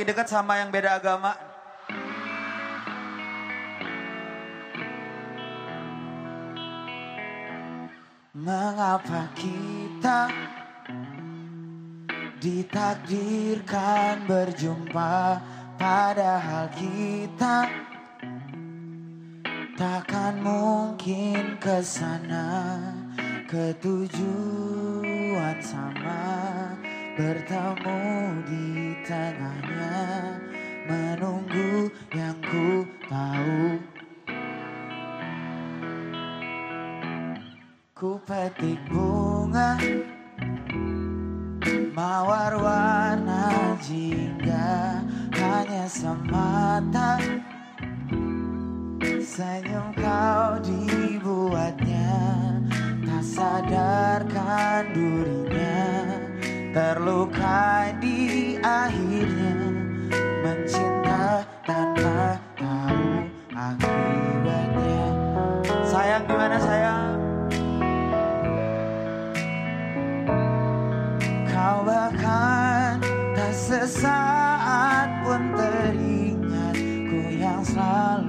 lagi dekat sama yang beda agama. Mengapa kita ditakdirkan berjumpa padahal kita takkan mungkin ke ke sana ketujuan sama bertemu di tangannya menunggu yang ku tahu. Ku petik bunga mawar warna jingga hanya semata. Senyum kau dibuatnya tak sadar terluka di akhirnya mencinta tanpa tahu akibatnya. Sayang gimana sayang? Kau bahkan tak sesaat pun teringat ku yang selalu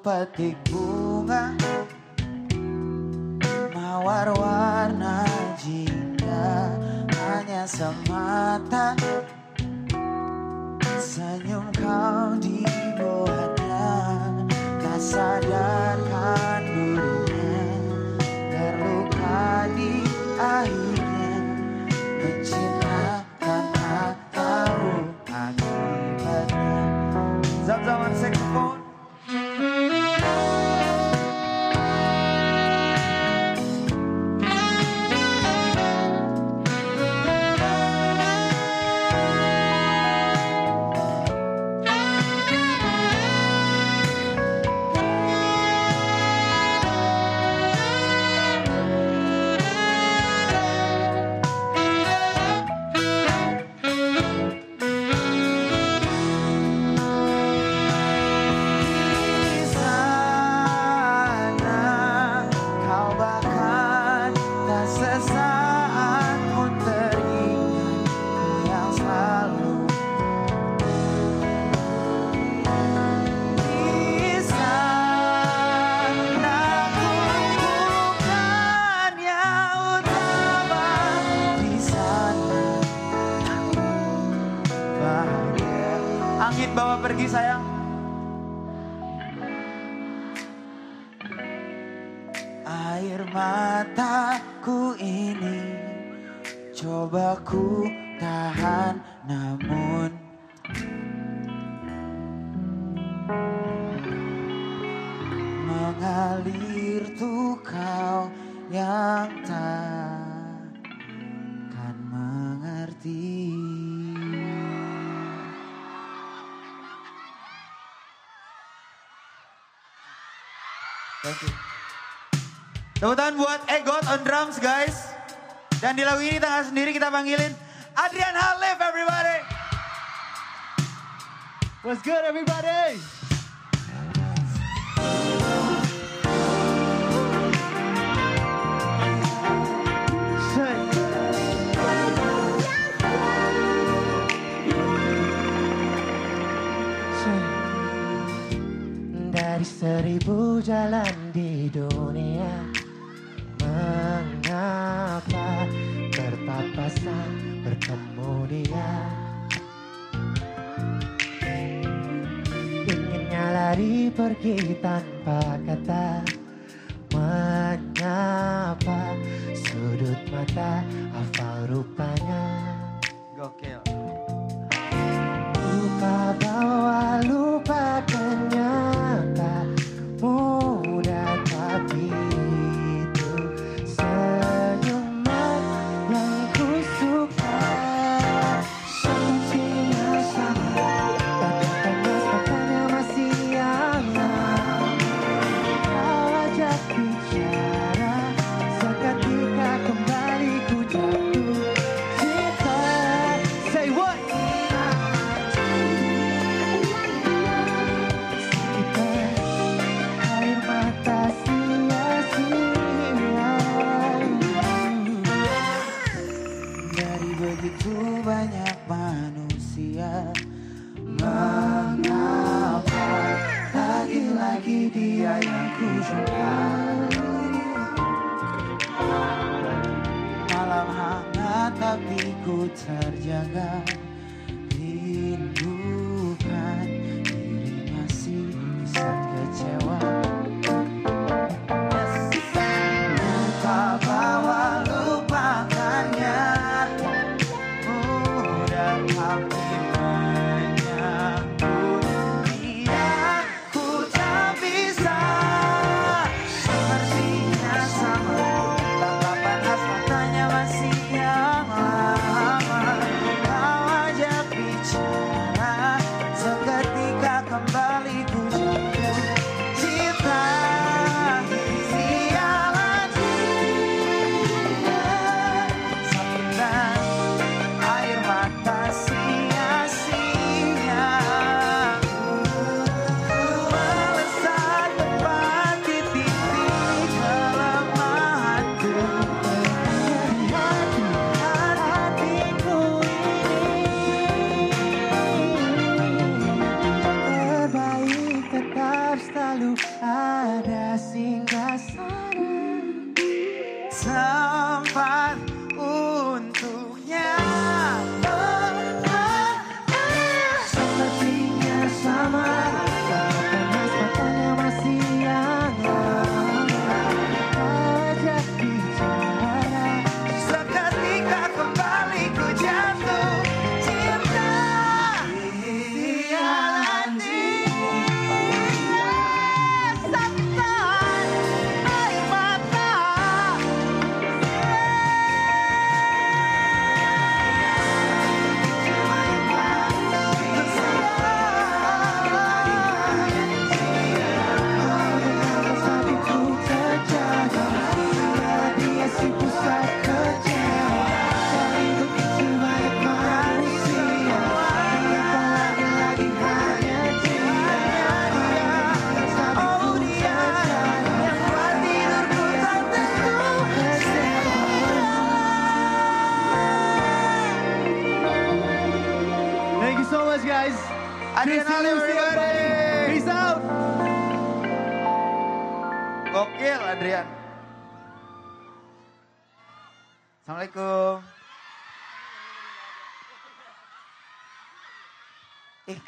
petik bunga Mawar warna jingga hanya semata. Senyum kau di Tak sadarkan Thank you. Tepuk tangan buat Egot on drums guys. Dan di lagu ini tanggal sendiri kita panggilin Adrian Halif everybody. What's good everybody? Dari seribu jalan di dunia Mengapa terpaksa bertemu dia? Inginnya lari pergi tanpa kata Menyapa sudut mata hafal rupanya. Gokil. Lupa bawa lupa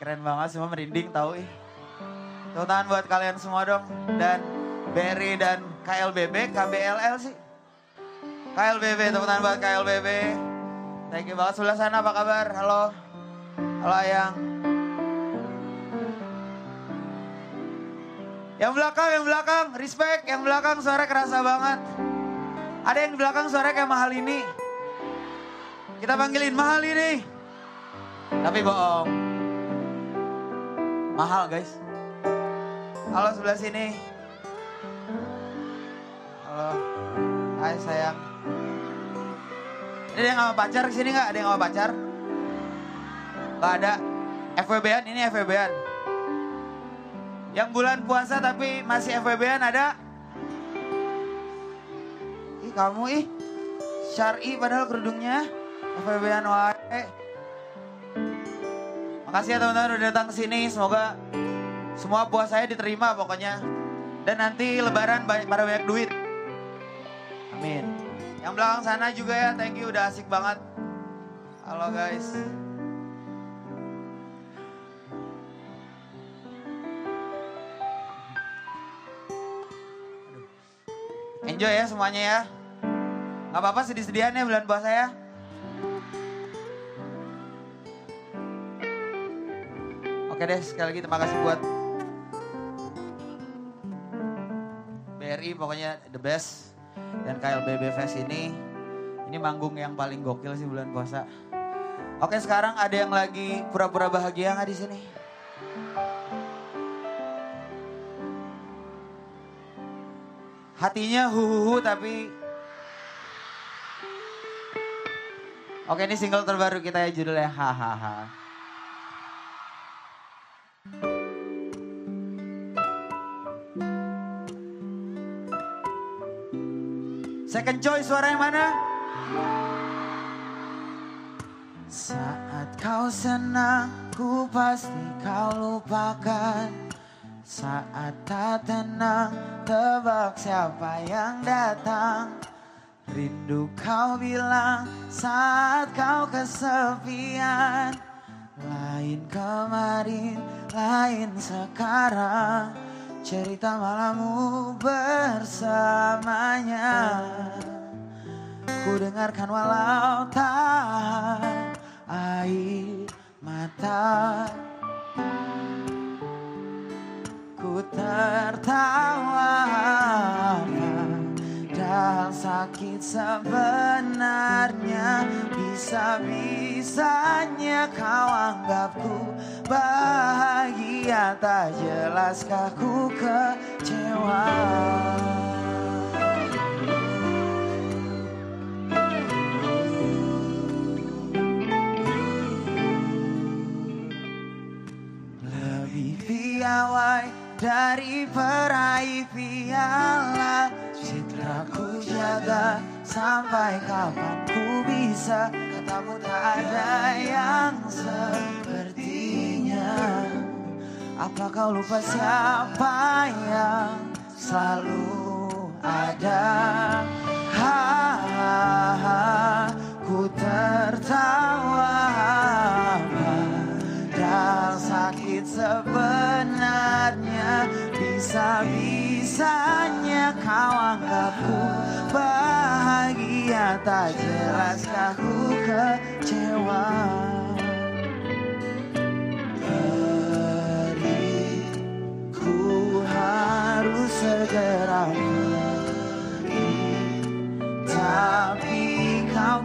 keren banget semua merinding tahu ih. Tepuk tangan buat kalian semua dong. Dan Berry dan KLBB, KBLL sih. KLBB, tepuk tangan buat KLBB. Thank you banget. Sebelah sana apa kabar? Halo. Halo Ayang. Yang belakang, yang belakang, respect. Yang belakang suara kerasa banget. Ada yang belakang suara kayak mahal ini. Kita panggilin mahal ini. Tapi bohong. Mahal guys. Halo sebelah sini. Halo. Hai sayang. Ini ada yang sama pacar ke sini nggak? Ada yang sama pacar? Gak ada. FWB-an ini FWB-an. Yang bulan puasa tapi masih FWB-an ada? Ih kamu ih. Syari padahal kerudungnya. FWB-an wae. Makasih ya teman-teman udah datang sini. Semoga semua puasanya diterima pokoknya. Dan nanti lebaran banyak, pada banyak duit. Amin. Yang belakang sana juga ya, thank you udah asik banget. Halo guys. Enjoy ya semuanya ya. Gak apa-apa sedih-sedihan ya bulan puasa ya. Oke deh, sekali lagi terima kasih buat BRI pokoknya the best dan KLBB Fest ini ini manggung yang paling gokil sih bulan puasa. Oke sekarang ada yang lagi pura-pura bahagia nggak di sini? Hatinya huhuhu tapi Oke ini single terbaru kita ya judulnya hahaha. Second choice suara yang mana? Saat kau senang, ku pasti kau lupakan. Saat tak tenang, tebak siapa yang datang. Rindu kau bilang saat kau kesepian. Lain kemarin, lain sekarang. Cerita malammu bersamanya Ku dengarkan walau tak air mata. Ku tertawa dan sakit sebenarnya Bisa-bisanya kau anggapku bahagia. Tak jelaskah ku kecewa dari peraih piala Citra ku jaga sampai kapan ku bisa. Katamu tak ada yang sepertinya. Apa kau lupa siapa yang selalu ada? Ha, ha, ha, Ku tertawa Bisa-bisanya kau anggapku bahagia Tak jelaskah ku kecewa. Perih ku harus segera pergi Tapi kau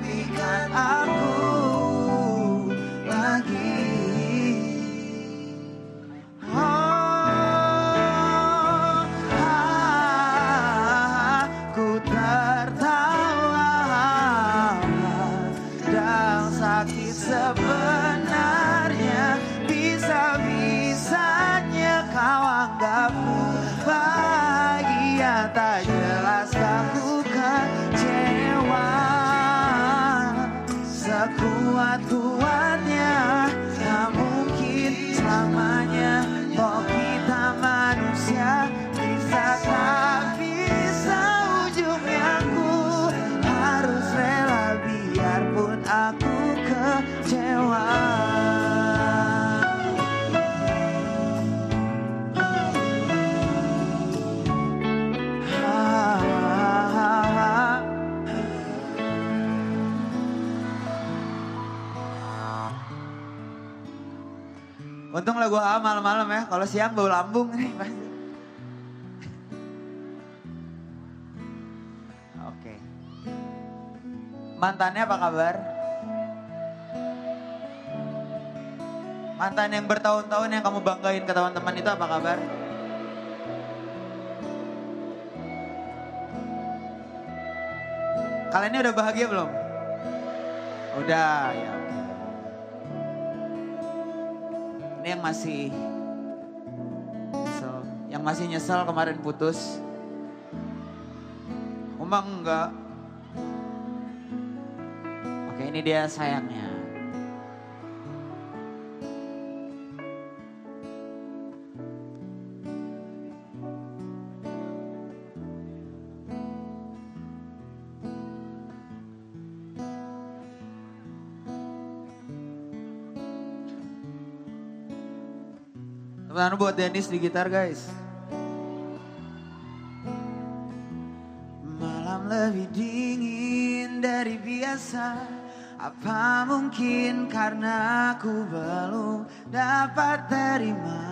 Untung lagu A malam-malam ya. Kalau siang bau lambung nih pasti. Oke. Mantannya apa kabar? Mantan yang bertahun-tahun yang kamu banggain ke teman-teman itu apa kabar? Kalian ini udah bahagia belum? Udah, ya Ini yang masih nyesel, yang masih nyesel kemarin putus. Umang enggak. Oke, ini dia sayangnya. Teman buat Dennis di gitar guys. Malam lebih dingin dari biasa. Apa mungkin karena aku belum dapat terima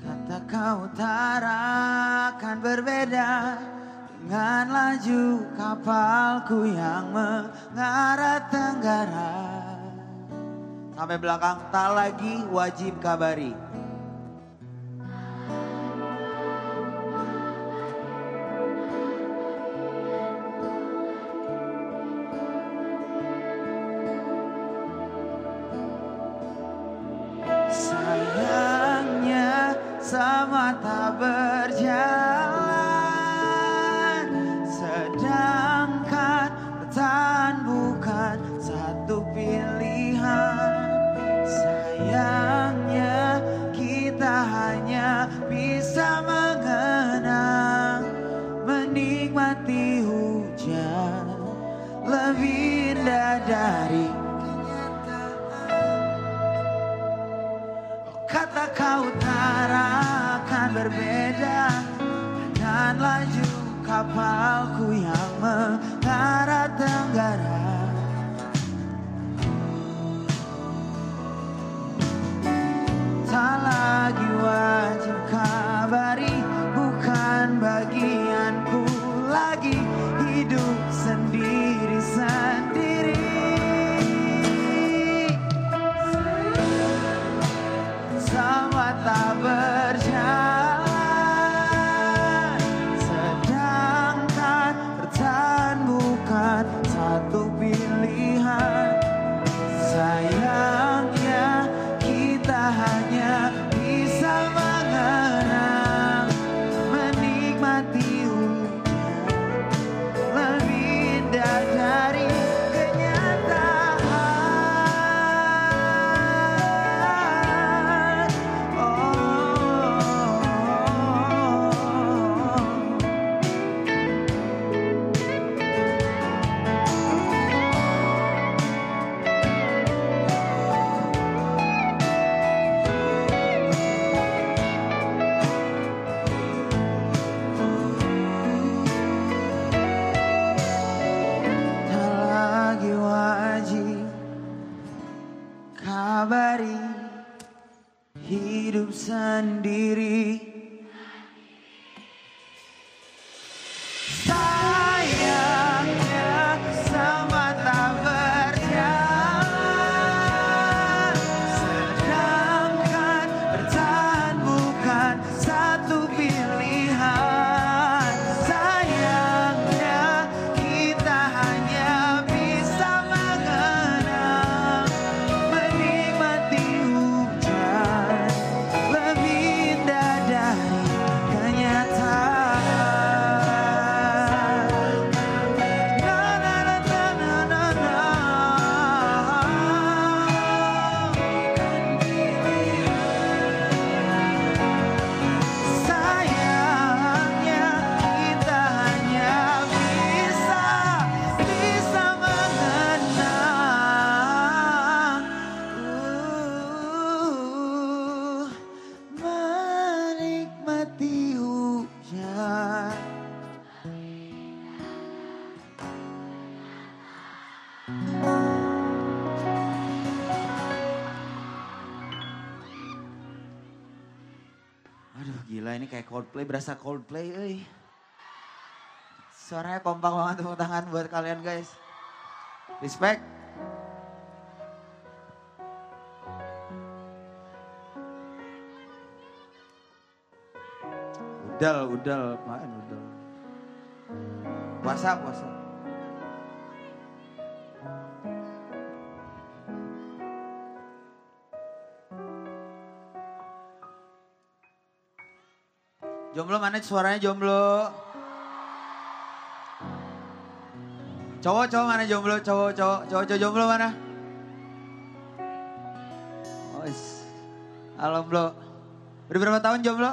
Kata kau utara akan berbeda Dengan laju kapalku yang mengarah tenggara Sampai belakang tak lagi wajib kabari Coldplay, berasa Coldplay euy. Suaranya kompak banget tepuk tangan buat kalian guys. Respect. Udal, udal, main udal. Puasa, puasa. Jomblo mana suaranya jomblo? Cowok cowok mana jomblo? Cowok cowok cowok cowok jomblo mana? Oh, bro. Udah berapa tahun jomblo?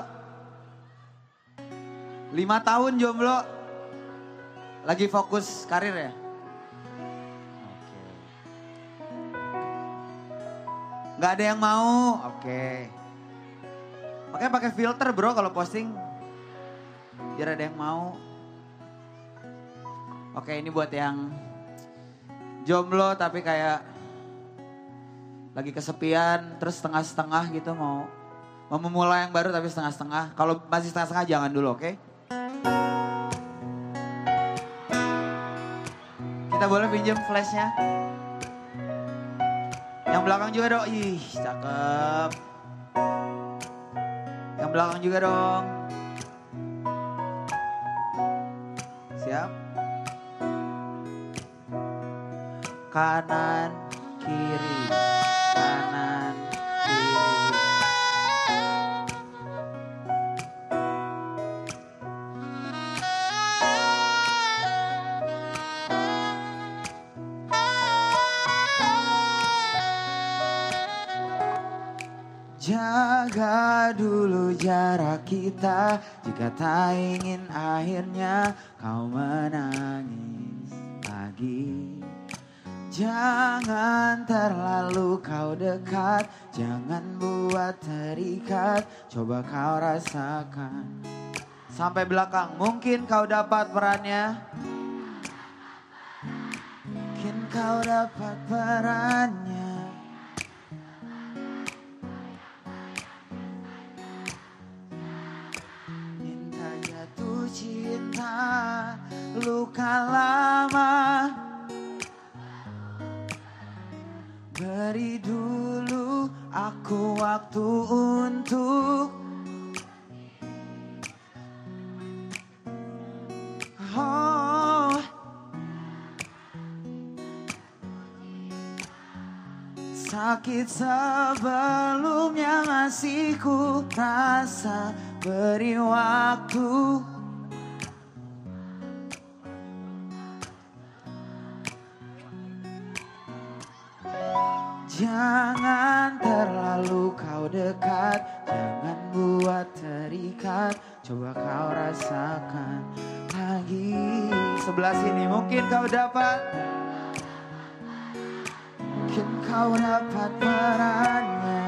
Lima tahun jomblo. Lagi fokus karir ya? Oke. Gak ada yang mau? Oke. Makanya pakai filter bro kalau posting. Biar ada yang mau. Oke ini buat yang jomblo tapi kayak lagi kesepian terus setengah-setengah gitu mau mau memulai yang baru tapi setengah-setengah. Kalau masih setengah-setengah jangan dulu oke. Kita boleh pinjam flashnya. Yang belakang juga dong. Ih cakep. Yang belakang juga dong. Kanan, kiri, kanan, kiri. Jaga dulu jarak kita Jika tak ingin akhirnya kau menangis Jangan terlalu kau dekat Jangan buat terikat. Coba kau rasakan. Sampai belakang Mungkin kau dapat perannya. Mungkin kau dapat perannya Beri dulu aku waktu untuk Oh. Sakit sebelumnya masih ku rasa Beri waktu Jangan terlalu kau dekat Jangan buat terikat. Coba kau rasakan lagi. Sebelah sini mungkin kau dapat. Mungkin kau dapat perannya.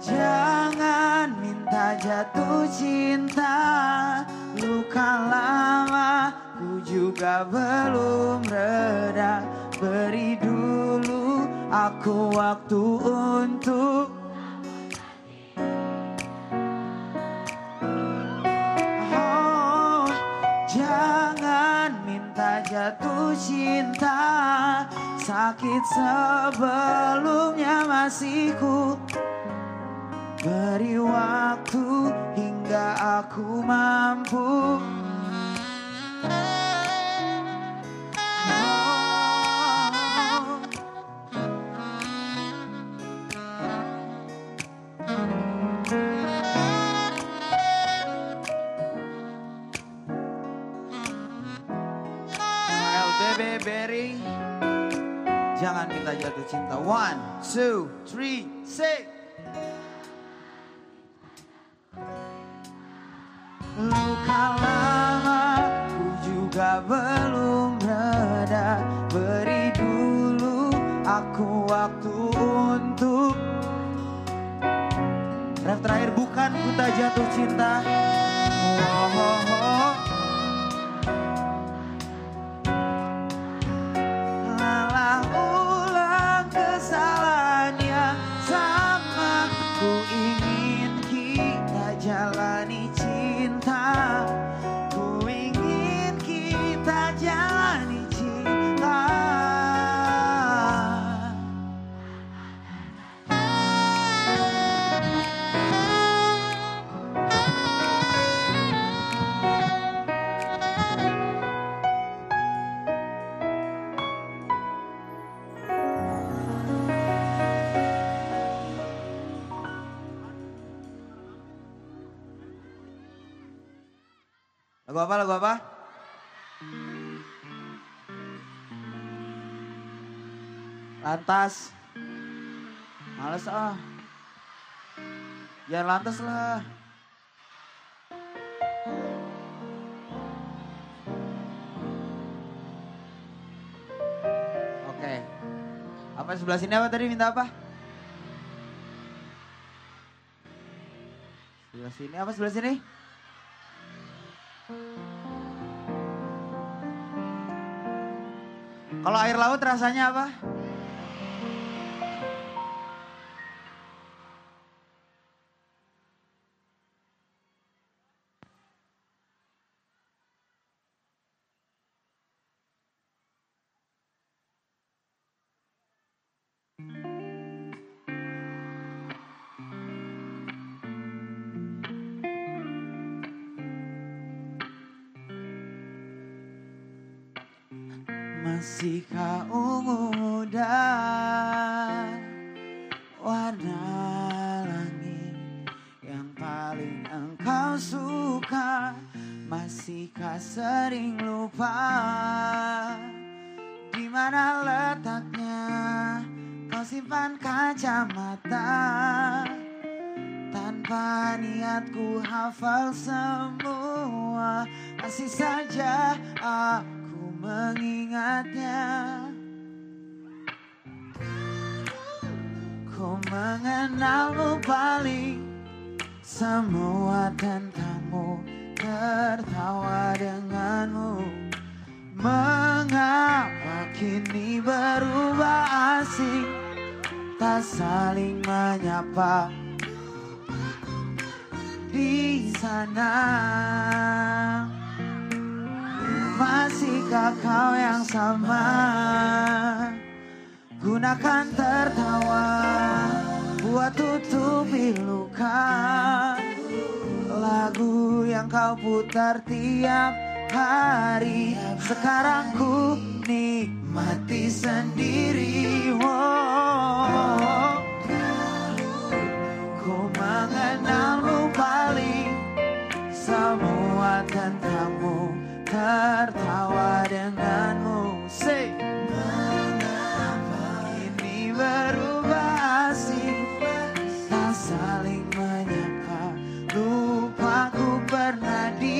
Jangan minta jatuh cinta. Luka lama juga belum reda. Beri dulu aku waktu untuk Oh, jangan minta jatuh cinta. Sakit sebelumnya masih ku Beri waktu hingga aku mampu Minta jatuh cinta. One, two, three, six. Luka lama ku juga belum reda. Beri dulu aku waktu untuk Ref terakhir bukan ku tak jatuh cinta Lantas. Males ah. Jangan lantas lah. Oke. Apa sebelah sini apa tadi minta apa? Sebelah sini apa sebelah sini? Kalau air laut rasanya apa? Tak saling menyapa Di sana. Masihkah kau yang sama? Gunakan tertawa Buat tutupi luka. Lagu yang kau putar tiap hari. Sekarang ku nikmati sendiri wow. Ku mengenalmu paling. Semua tentangmu Tertawa denganmu. Say. Ini berubah asing. Tak saling menyapa. Lupa ku pernah di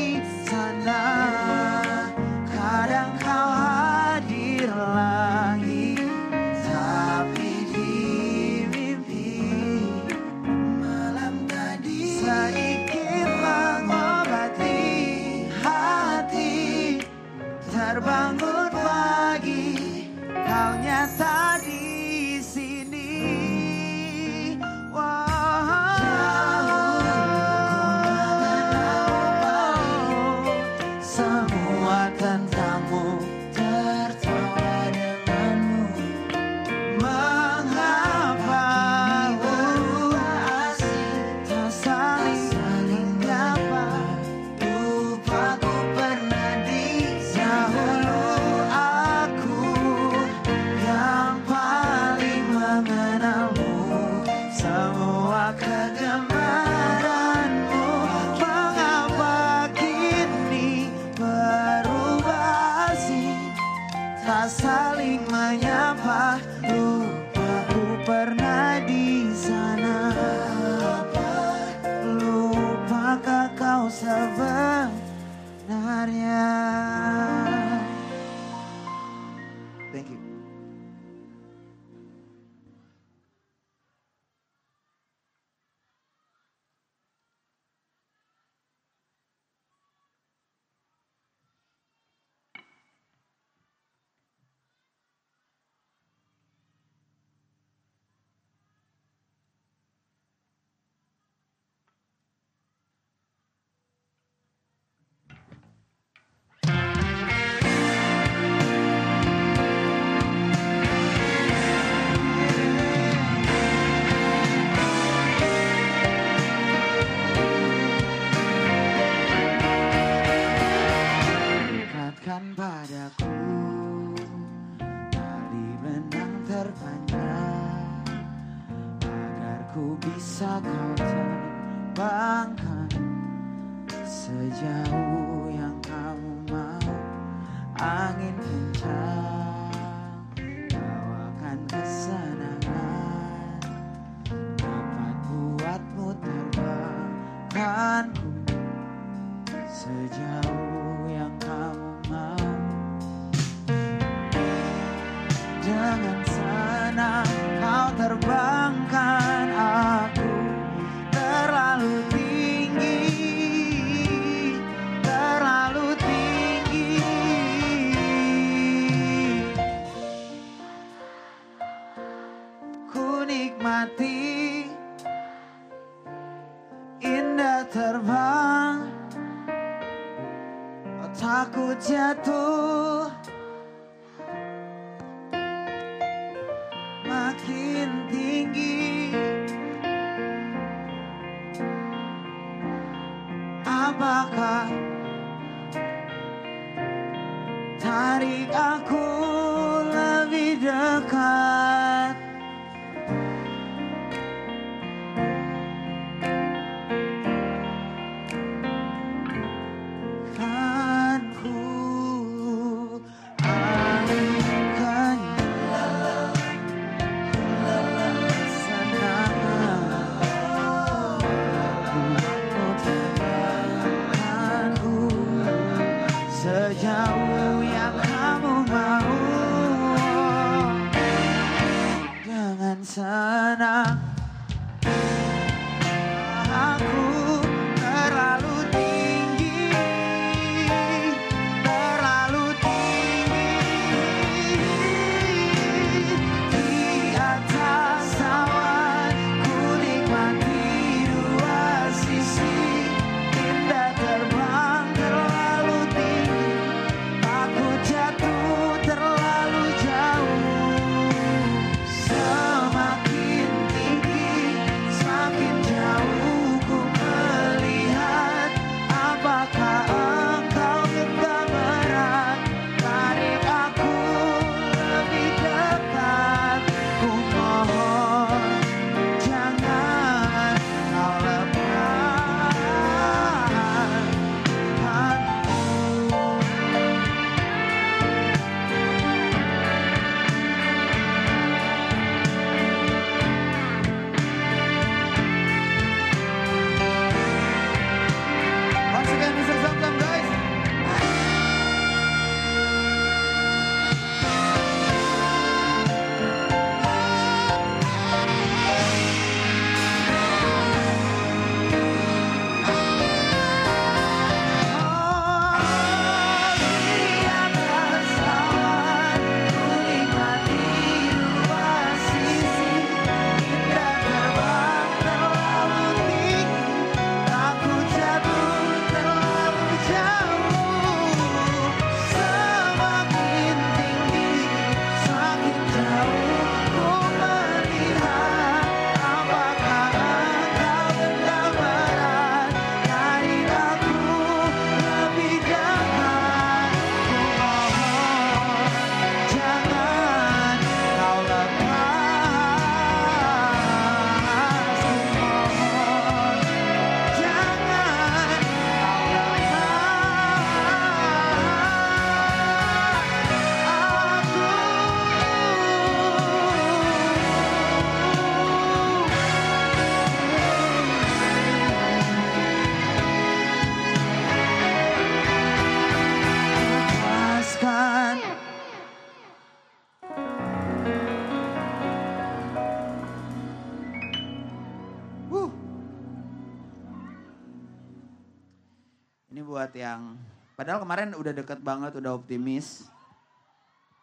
padahal kemarin udah deket banget, udah optimis.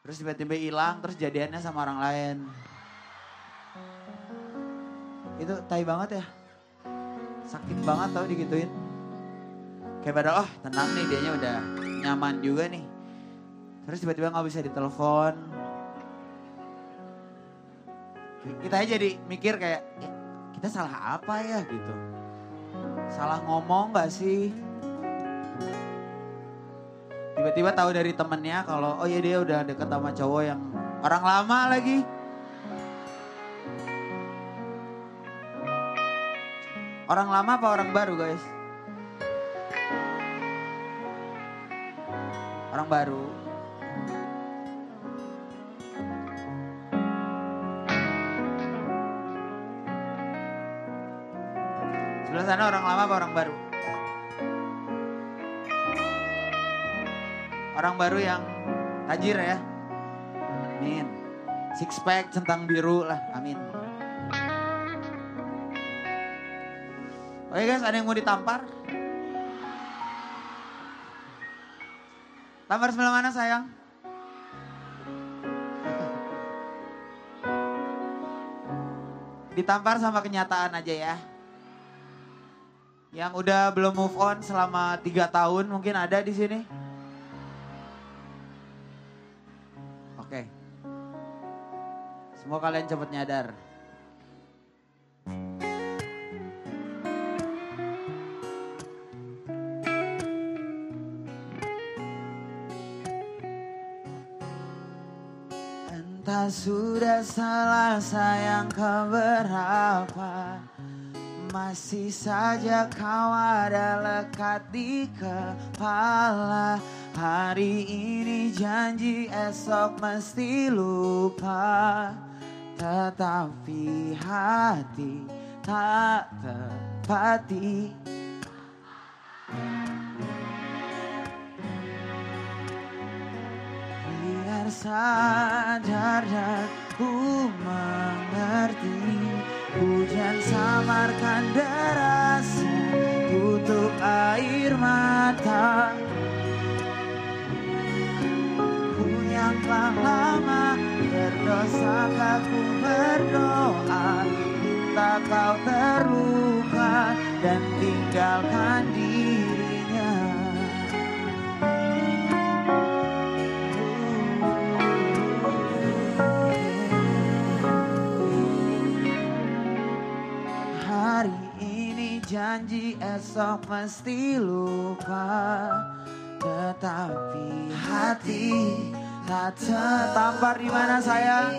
Terus tiba-tiba hilang, terus jadiannya sama orang lain. Itu tai banget ya. Sakit banget tau digituin. Kayak padahal, oh tenang nih dianya udah nyaman juga nih. Terus tiba-tiba nggak bisa ditelepon. Kita aja jadi mikir kayak, "Eh, kita salah apa ya gitu. Salah ngomong gak sih? Tiba-tiba tahu dari temennya kalau oh ya dia udah deket sama cowok yang orang lama lagi. Orang lama apa orang baru guys? Orang baru. Sebelah sana orang lama apa orang baru? Orang baru yang tajir ya. Amin. Six pack centang biru lah. Amin. Oke guys, ada yang mau ditampar? Tampar sebelah mana sayang? ditampar sama kenyataan aja ya. Yang udah belum move on selama tiga tahun mungkin ada di sini. Semua kalian cepet nyadar. Entah sudah salah sayang keberapa Masih saja kau ada lekat di kepala. Hari ini janji esok mesti lupa Tetapi hati tak tepati Biar sadar dan ku mengerti Hujan samarkan derasnya Tutup air mata. Ku yang telah lama berdosa ku berdoa Minta kau terluka dan tinggalkan dirinya. Hari ini janji esok mesti lupa Tetapi hati tak tertampar di mana sayang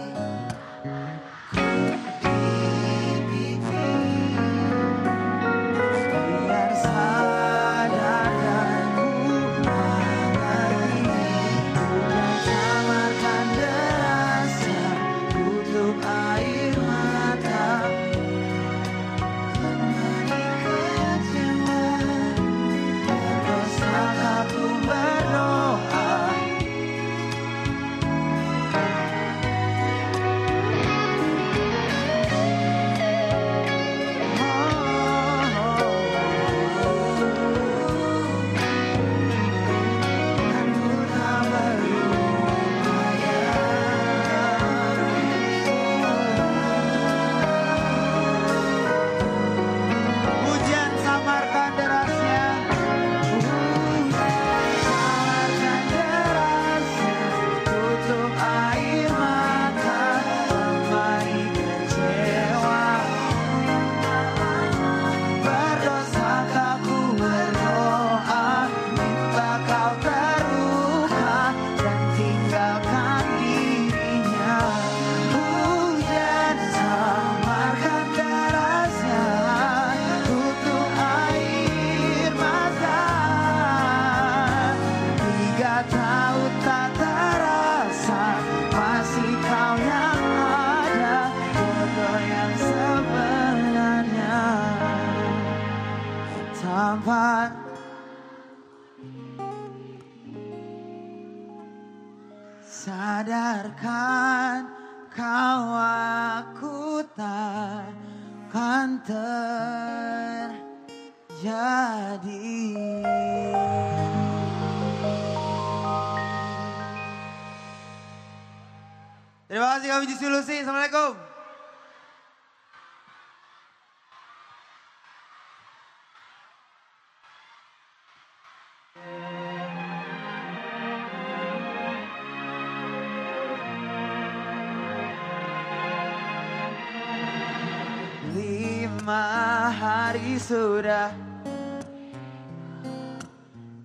Hari sudah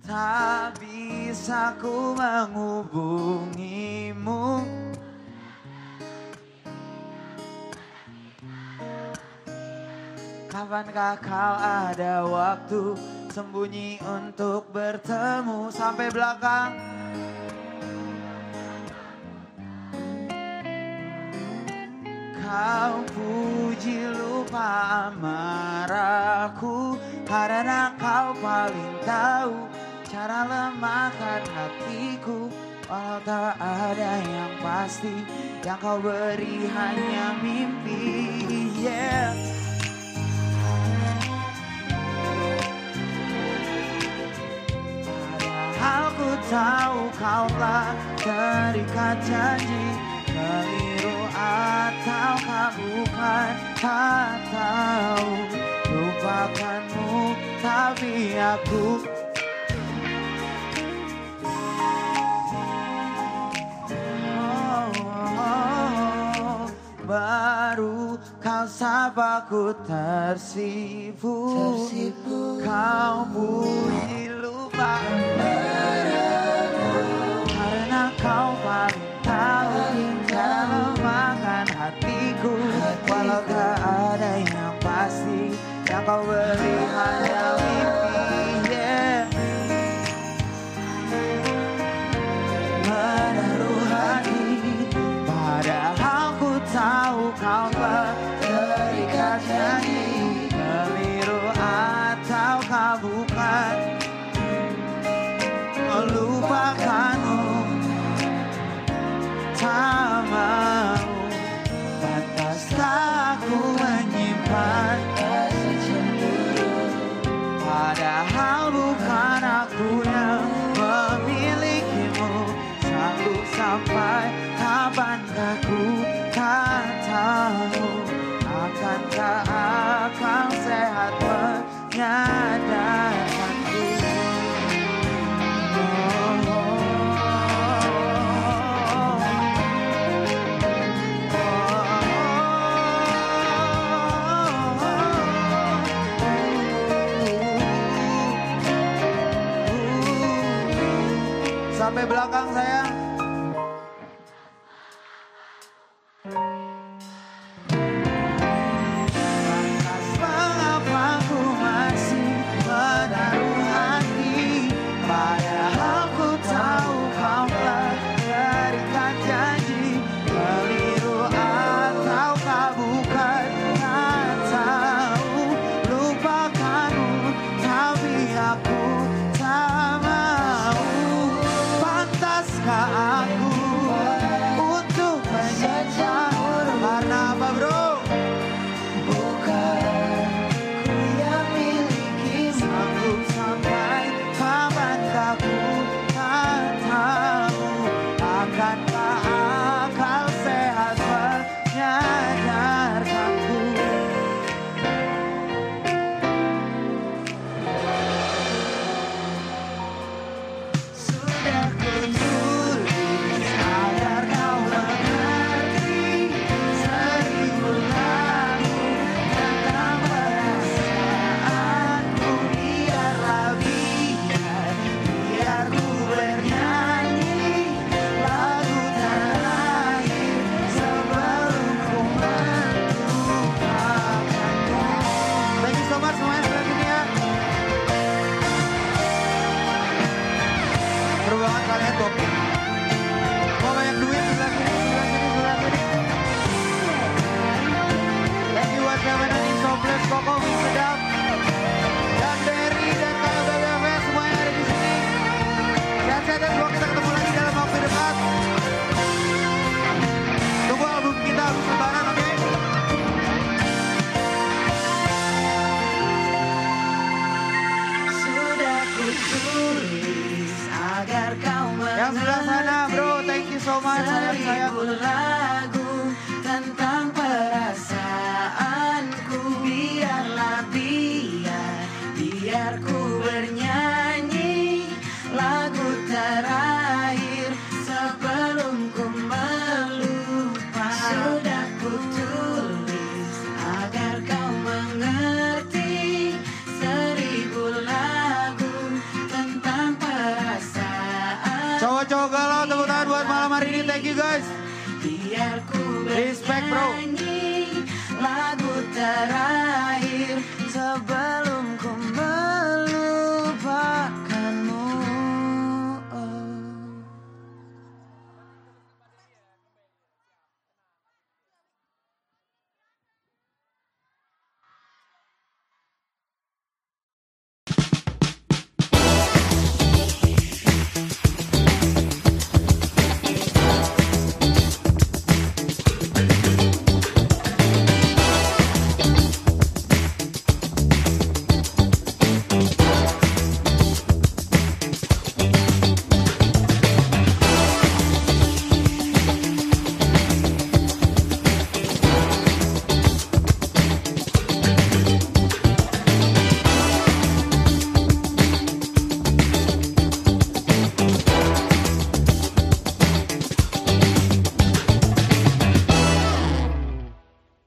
Tak bisa ku menghubungimu. Kapankah kau ada waktu Sembunyi untuk bertemu Sampai belakang Kau puji lupa amarahku Karena kau paling tahu Cara lemahkan hatiku. Walau tak ada yang pasti Yang kau beri hanya mimpi Yeah. Padahal ku tahu kau telah terikat janji Keliru kau bukan tak tahu. Lupakanmu tapi aku. Oh, oh, baru kau sapaku tersipu, kau puji lupa karena kau paling kelemahan hatiku walau tak ada yang pasti yang kau beri hanya mimpi yeah. menaruh hati Padahal ku tahu kau terikat janji Keliru atau kau bukan Melupakanmu Tak mau Pantas tak ku menyimpan. Rasa cemburu Padahal bukan aku yang memilikimu. Sanggup sampai kapankah ku tak tahu Akankah akal sehat menyadarkanku belakang sayang. Bro. Thank you so much, sayang-sayang. Seribu lagu tentang perasaanku Biar ku Respect, bro. lagu terakhir sebelum